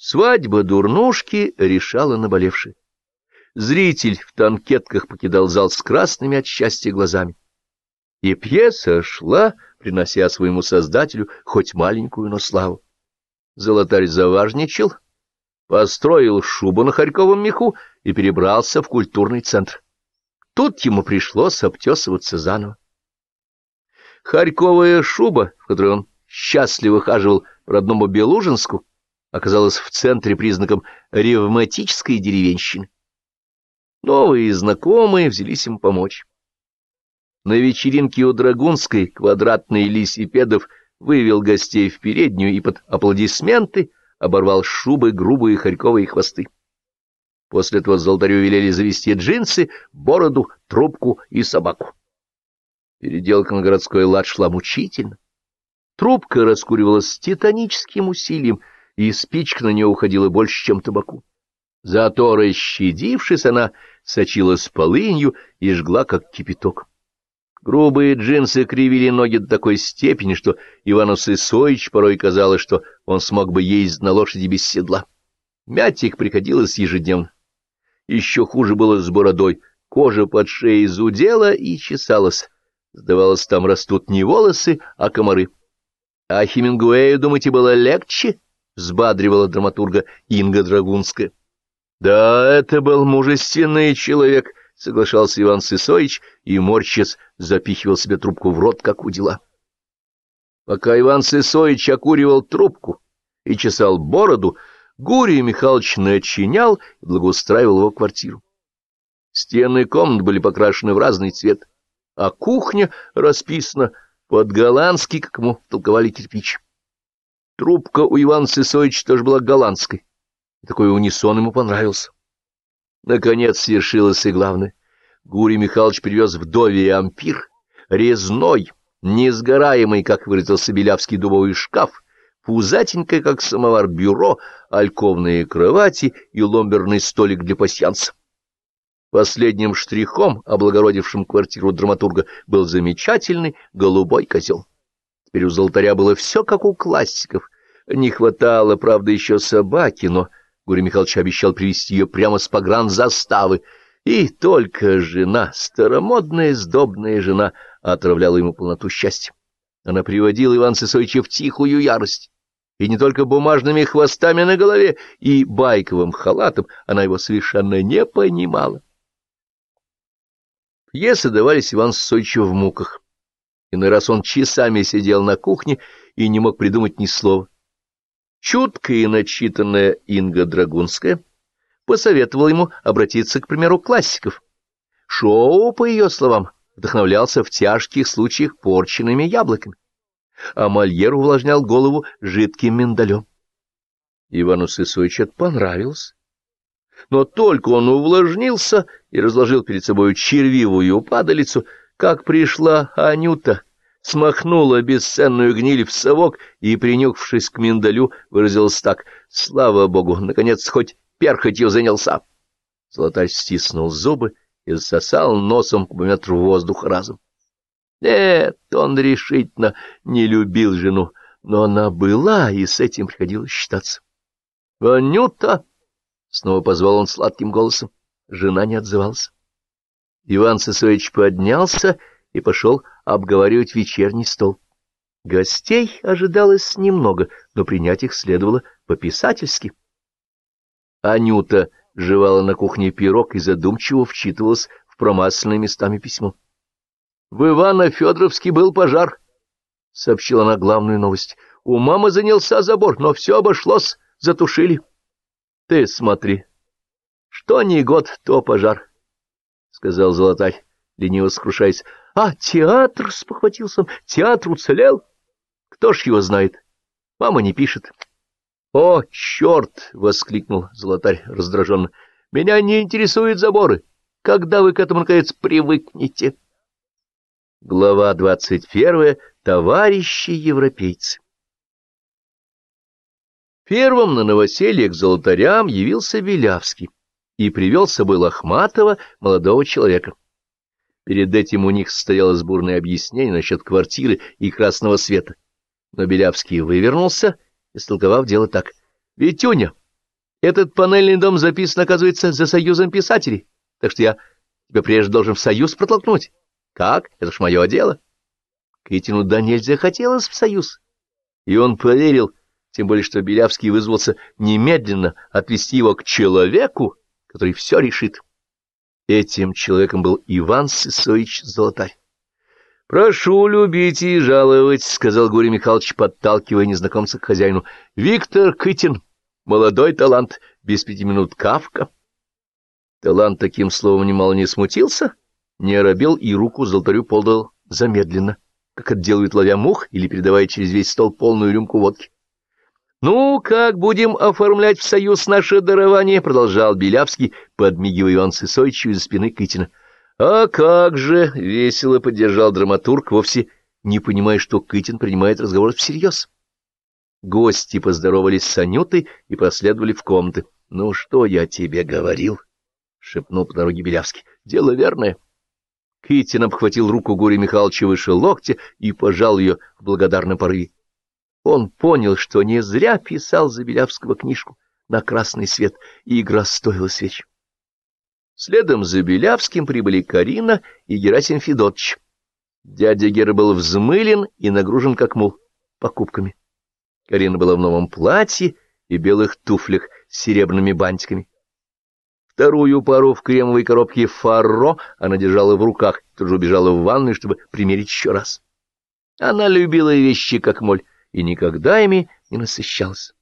Свадьба дурнушки решала наболевший. Зритель в танкетках покидал зал с красными от счастья глазами. И пьеса шла, принося своему создателю хоть маленькую, но славу. Золотарь заважничал, построил шубу на Харьковом меху и перебрался в культурный центр. Тут ему пришлось обтесываться заново. Харьковая шуба, в которой он счастливо хаживал родному Белужинску, оказалась в центре признаком ревматической деревенщины. Новые знакомые взялись ему помочь. На вечеринке у Драгунской квадратный Лисипедов вывел гостей в переднюю и под аплодисменты оборвал шубы грубые хорьковые хвосты. После этого золотарю велели завести джинсы, бороду, трубку и собаку. Переделка на городской лад шла мучительно. Трубка раскуривалась с титаническим усилием, и спичка на нее уходила больше, чем табаку. Зато, расщадившись, она сочилась полынью и жгла, как кипяток. Грубые джинсы кривили ноги до такой степени, что Ивану Сысоич порой казалось, что он смог бы ездить на лошади без седла. Мять их приходилось ежедневно. Еще хуже было с бородой. Кожа под шеей зудела и чесалась. Сдавалось, там растут не волосы, а комары. А Хемингуэю, думаете, было легче? — взбадривала драматурга Инга Драгунская. Да, это был мужественный человек, — соглашался Иван Сысоич, и морщец запихивал себе трубку в рот, как у дела. Пока Иван Сысоич окуривал трубку и чесал бороду, Гурий Михайлович начинял и благоустраивал его квартиру. Стены комнат были покрашены в разный цвет, а кухня расписана под-голландски, как ему толковали кирпич. Трубка у Ивана Сысоича тоже была голландской, и такой унисон ему понравился. Наконец свершилось и главное. Гурий Михайлович привез вдове ампир, резной, несгораемый, как выразился Белявский дубовый шкаф, пузатенькое, как самовар, бюро, альковные кровати и ломберный столик для пасьянца. Последним штрихом, облагородившим квартиру драматурга, был замечательный голубой козел. Теперь у золотаря было все, как у классиков. Не хватало, правда, еще собаки, но Гурий Михайлович обещал привести ее прямо с погранзаставы. И только жена, старомодная, сдобная жена, отравляла ему полноту счастья. Она приводила Ивана Сысоича в тихую ярость. И не только бумажными хвостами на голове и байковым халатом она его совершенно не понимала. Пьесы давались Иван Сысоичу в муках. Иной раз он часами сидел на кухне и не мог придумать ни слова. Чуткая и начитанная Инга Драгунская посоветовала ему обратиться, к примеру, классиков. Шоу, по ее словам, вдохновлялся в тяжких случаях порченными яблоками, а Мольер увлажнял голову жидким миндалем. Ивану Сысоич это понравилось. Но только он увлажнился и разложил перед собой червивую падалицу, как пришла Анюта смахнула бесценную гниль в совок и, принюхавшись к миндалю, выразилась так «Слава Богу, наконец хоть перхотью занялся!» Золотарь стиснул зубы и засосал носом кубометр воздуха разом. Нет, он решительно не любил жену, но она была, и с этим приходилось считаться. «Анюта!» — снова позвал он сладким голосом. Жена не отзывалась. Иван Сысоевич поднялся и пошел обговаривать вечерний стол. Гостей ожидалось немного, но принять их следовало по-писательски. Анюта жевала на кухне пирог и задумчиво вчитывалась в промасленное местами письмо. — В Ивано-Федоровске был пожар, — сообщила она главную новость. — У мамы занялся забор, но все обошлось, затушили. — Ты смотри, что не год, то пожар, — сказал Золотарь, лениво скрушаясь. А театр, — спохватился он, — театр уцелел? Кто ж его знает? Мама не пишет. — О, черт! — воскликнул золотарь раздраженно. — Меня не интересуют заборы. Когда вы к этому, наконец, привыкнете? Глава двадцать первая. Товарищи европейцы. Первым на новоселье к золотарям явился Белявский и привел с собой лохматого молодого человека. Перед этим у них состоялось бурное объяснение насчет квартиры и красного света. Но Белявский вывернулся, истолковав дело так. — Витюня, Этот панельный дом записан, оказывается, за союзом писателей, так что я тебя прежде должен в союз протолкнуть. Как? Это ж мое дело. Китину да нельзя хотелось в союз. И он поверил, тем более что Белявский вызвался немедленно отвести его к человеку, который все решит. Этим человеком был Иван Сысоевич Золотарь. — Прошу любить и жаловать, — сказал Гурий Михайлович, подталкивая незнакомца к хозяину. — Виктор Кытин, молодой талант, без пяти минут Кавка. Талант таким словом немало не смутился, не оробел и руку золотарю подал замедленно, как это делают ловя мух или передавая через весь стол полную рюмку водки. «Ну, как будем оформлять в союз наше дарование?» — продолжал Белявский, подмигивая Иван Сысоичу из спины Кытина. «А как же!» — весело поддержал драматург, вовсе не понимая, что Кытин принимает разговор всерьез. Гости поздоровались с Анютой и последовали в комнаты. «Ну, что я тебе говорил?» — шепнул по дороге Белявский. «Дело верное». Китин обхватил руку Гурия Михайловича выше локтя и пожал ее в благодарном порыве. Он понял, что не зря писал Забелявского книжку на красный свет, и игра стоила свеч. Следом за Белявским прибыли Карина и Герасим Федотович. Дядя Гера был взмылен и нагружен как мул покупками. Карина была в новом платье и белых туфлях с серебряными бантиками. Вторую пару в кремовой коробке «Фарро» она держала в руках, тут же убежала в ванную, чтобы примерить еще раз. Она любила вещи, как моль, и никогда ими не насыщался.